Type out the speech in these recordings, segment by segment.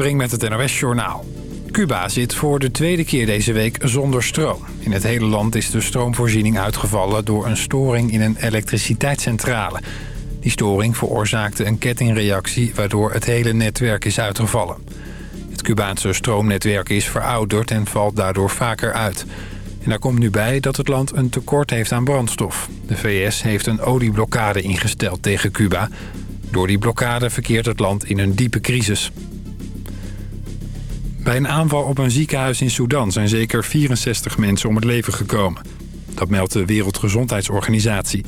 Breng met het NOS Journaal. Cuba zit voor de tweede keer deze week zonder stroom. In het hele land is de stroomvoorziening uitgevallen door een storing in een elektriciteitscentrale. Die storing veroorzaakte een kettingreactie waardoor het hele netwerk is uitgevallen. Het Cubaanse stroomnetwerk is verouderd en valt daardoor vaker uit. En daar komt nu bij dat het land een tekort heeft aan brandstof. De VS heeft een olieblokkade ingesteld tegen Cuba. Door die blokkade verkeert het land in een diepe crisis. Bij een aanval op een ziekenhuis in Sudan zijn zeker 64 mensen om het leven gekomen. Dat meldt de Wereldgezondheidsorganisatie.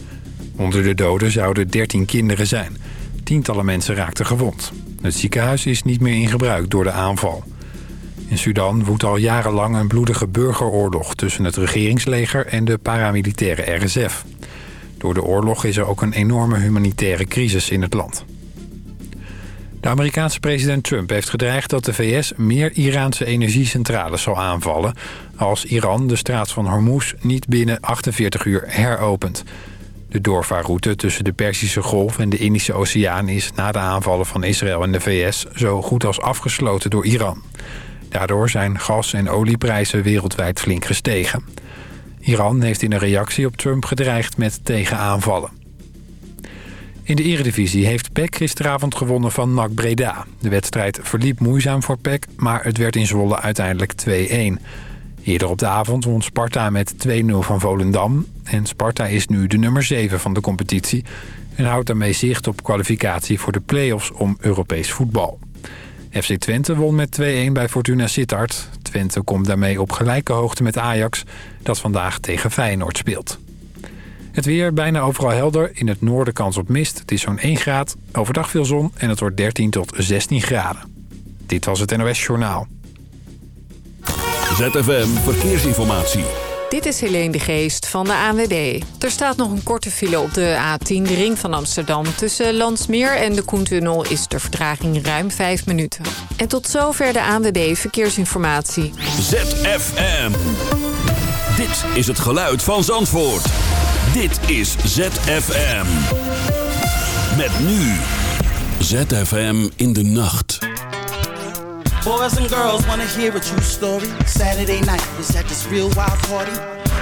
Onder de doden zouden 13 kinderen zijn. Tientallen mensen raakten gewond. Het ziekenhuis is niet meer in gebruik door de aanval. In Sudan woedt al jarenlang een bloedige burgeroorlog... tussen het regeringsleger en de paramilitaire RSF. Door de oorlog is er ook een enorme humanitaire crisis in het land. De Amerikaanse president Trump heeft gedreigd dat de VS meer Iraanse energiecentrales zal aanvallen... als Iran de straat van Hormuz niet binnen 48 uur heropent. De doorvaarroute tussen de Perzische Golf en de Indische Oceaan... is na de aanvallen van Israël en de VS zo goed als afgesloten door Iran. Daardoor zijn gas- en olieprijzen wereldwijd flink gestegen. Iran heeft in een reactie op Trump gedreigd met tegenaanvallen. In de eredivisie heeft PEC gisteravond gewonnen van NAC Breda. De wedstrijd verliep moeizaam voor PEC, maar het werd in Zwolle uiteindelijk 2-1. Eerder op de avond won Sparta met 2-0 van Volendam. En Sparta is nu de nummer 7 van de competitie... en houdt daarmee zicht op kwalificatie voor de play-offs om Europees voetbal. FC Twente won met 2-1 bij Fortuna Sittard. Twente komt daarmee op gelijke hoogte met Ajax... dat vandaag tegen Feyenoord speelt. Het weer bijna overal helder. In het noorden kans op mist. Het is zo'n 1 graad. Overdag veel zon en het wordt 13 tot 16 graden. Dit was het NOS Journaal. ZFM Verkeersinformatie. Dit is Helene de Geest van de ANWB. Er staat nog een korte file op de A10, de ring van Amsterdam. Tussen Landsmeer en de Koentunnel is de vertraging ruim 5 minuten. En tot zover de ANWB Verkeersinformatie. ZFM. Dit is het geluid van Zandvoort. Dit is ZFM. Met nu. ZFM in de nacht. Boys and girls wanna hear a true story. Saturday night was at this real wild party.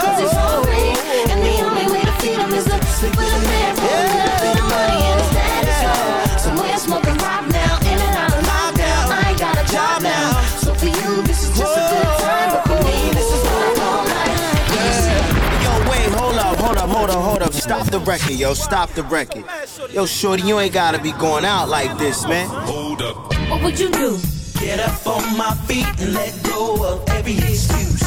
cause he's hungry. And the only way to feed him is to sleep with a man for a of money. And his daddy's gone. Somewhere smoking rock now. In and out of lockdown. I ain't got a job now. So for you, this is just a good time. But for me, this is love all night. Yo, wait, hold up, hold up, hold up, hold up. Stop the record, yo, stop the record. Yo, shorty, you ain't gotta be going out like this, man. Hold up. What would you do? Get up on my feet and let go of every excuse.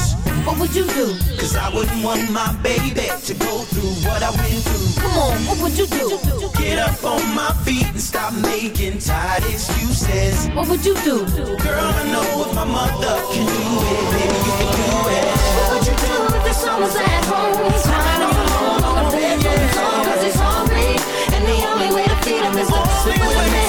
What would you do? Cause I wouldn't want my baby to go through what I went through. Come on, what would you do? Get up on my feet and stop making tired excuses. What would you do? Girl, I know if my mother can do it, baby, you can do it. What would you do if the was at home? All alone on the bedroom floor cause he's hungry. And the only way to feed him is to sleep with a man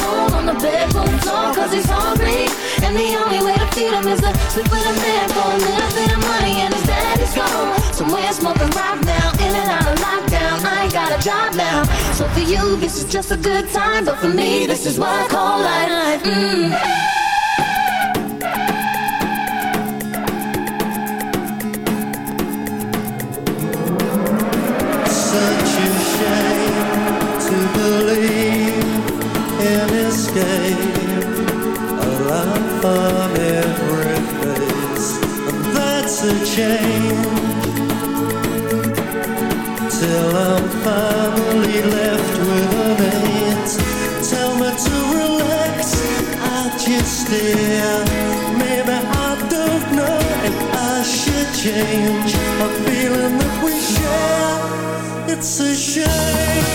the bedroom floor cause he's hungry. And the only way to feed him is to sleep with a man for a little bit of money and his daddy's gone. Somewhere smoking rock now, in and out of lockdown. I ain't got a job now. So for you, this is just a good time. But for me, this is what I call life. Mm. A change till I'm finally left with a mate. Tell me to relax, I just stare. Maybe I don't know if I should change a feeling that we share. It's a shame.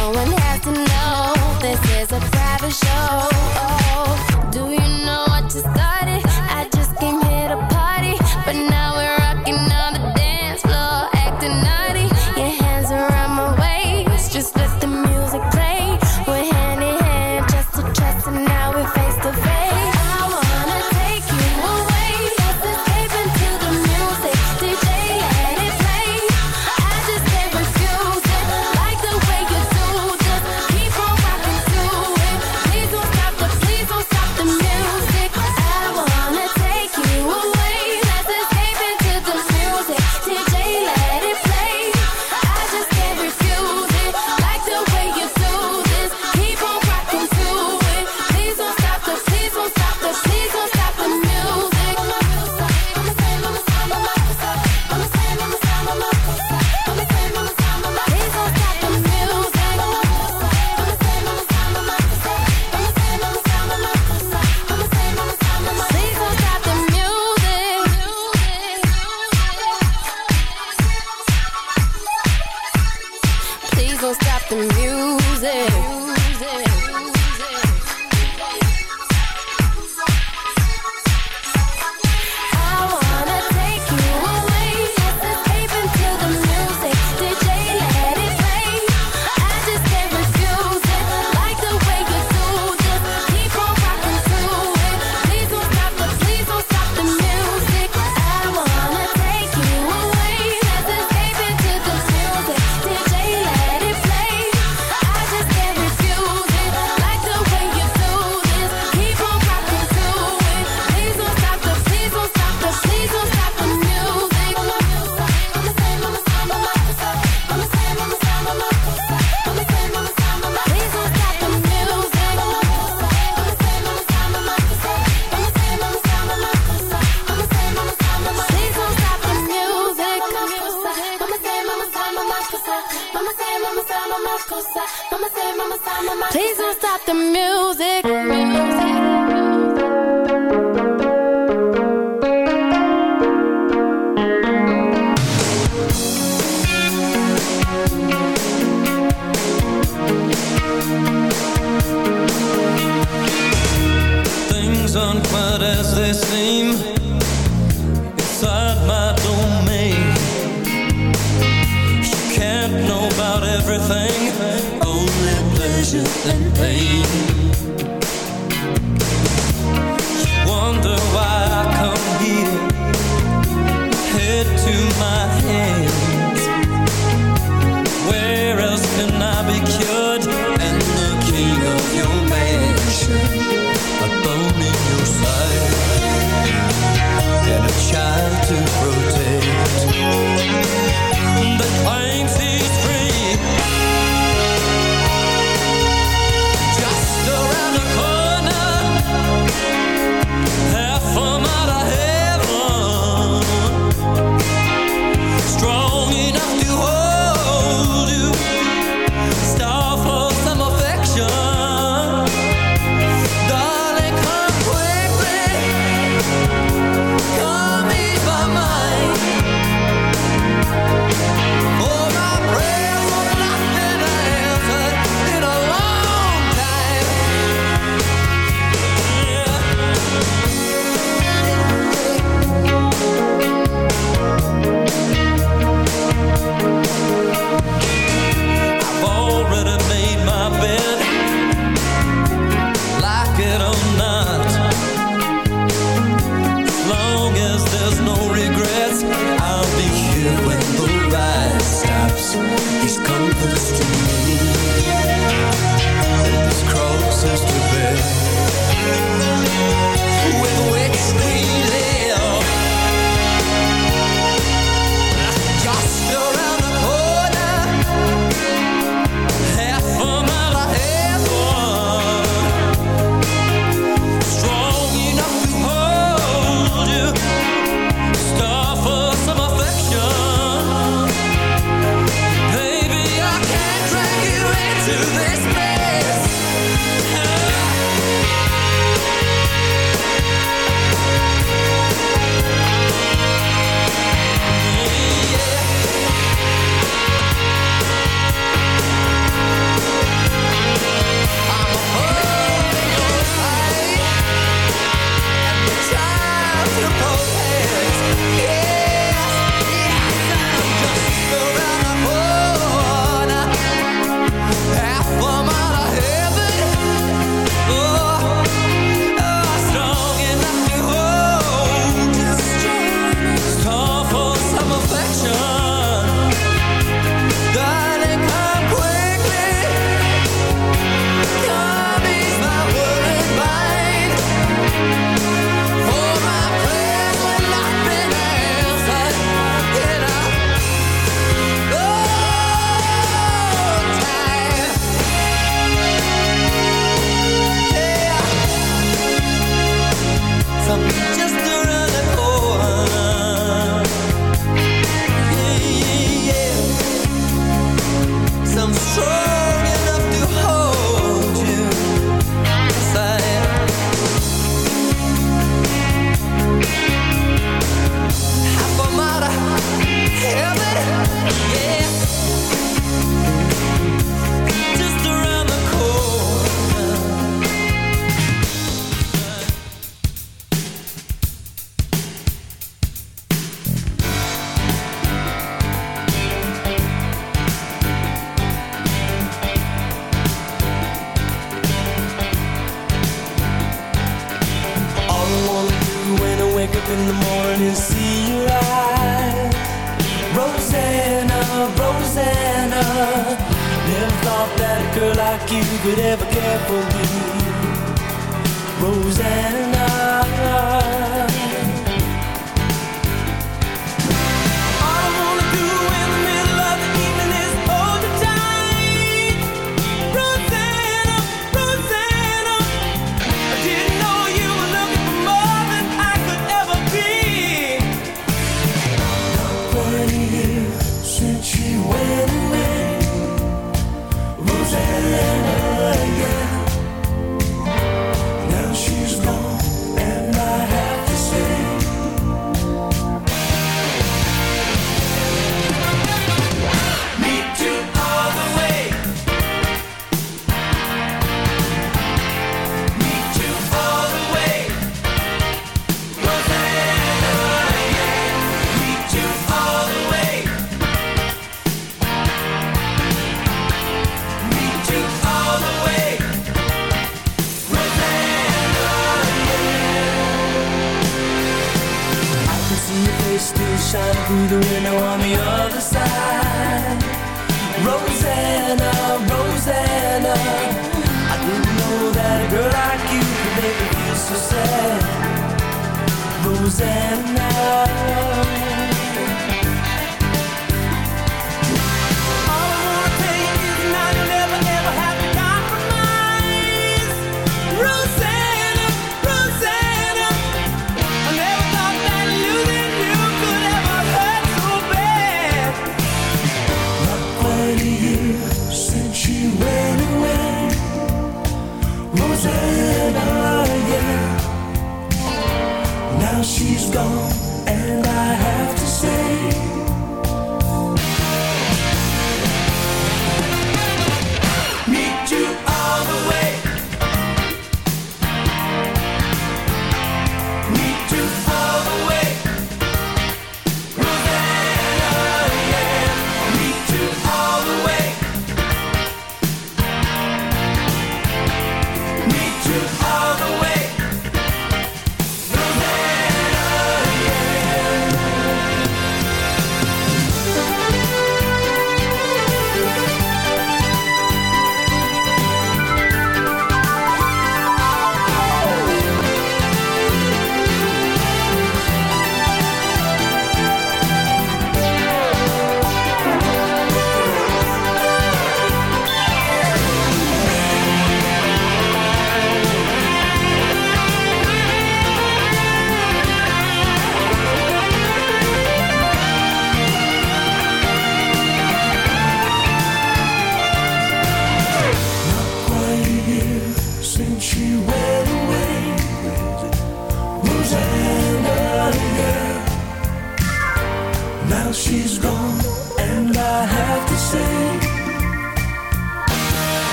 no one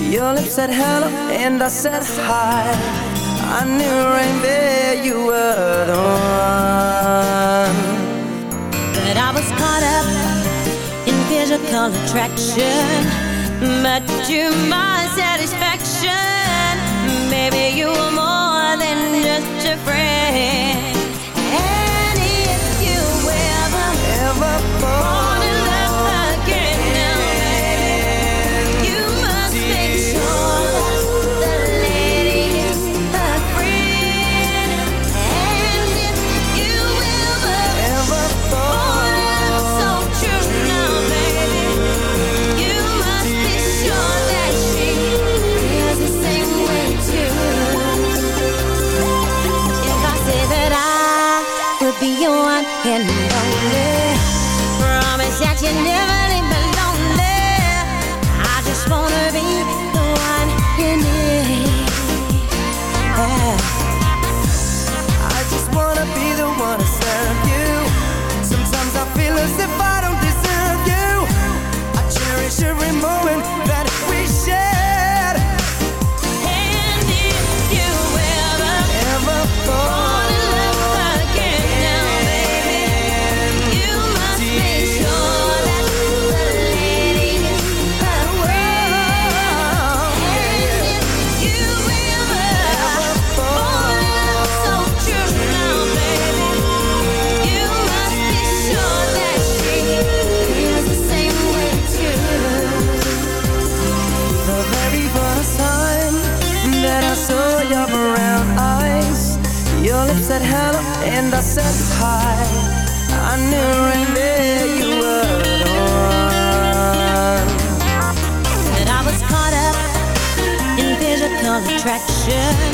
Your lips said hello and I said hi. I knew right there you were the one. But I was caught up in physical attraction. But to my satisfaction Baby, you were and attraction.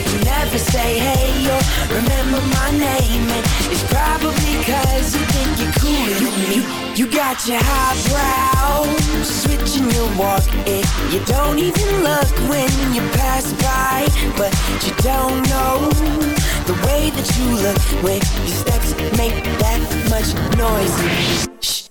you never say hey or remember my name, and it's probably cause you think you're cooler than me. You got your highbrow, switching your walk, and you don't even look when you pass by, but you don't know the way that you look when your steps make that much noise. Shh,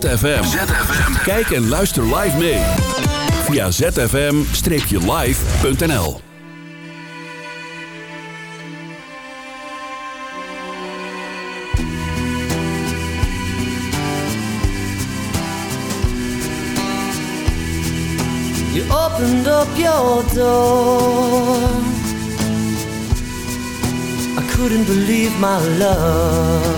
ZFM. Kijk en luister live mee. Via zfm-live.nl You opened up your door. I couldn't believe my luck.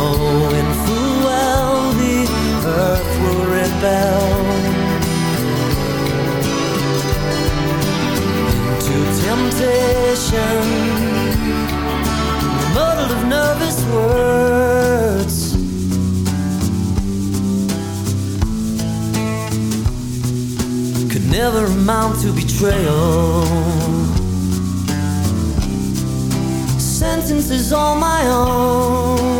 knowing full well the earth will rebel. Into temptation, muddled of nervous words. could never amount to betrayal. Sentence is all my own,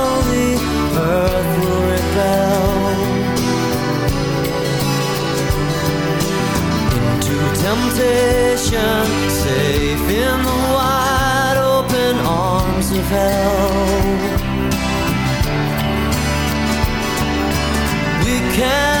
temptation, safe in the wide open arms of hell. we can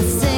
mistake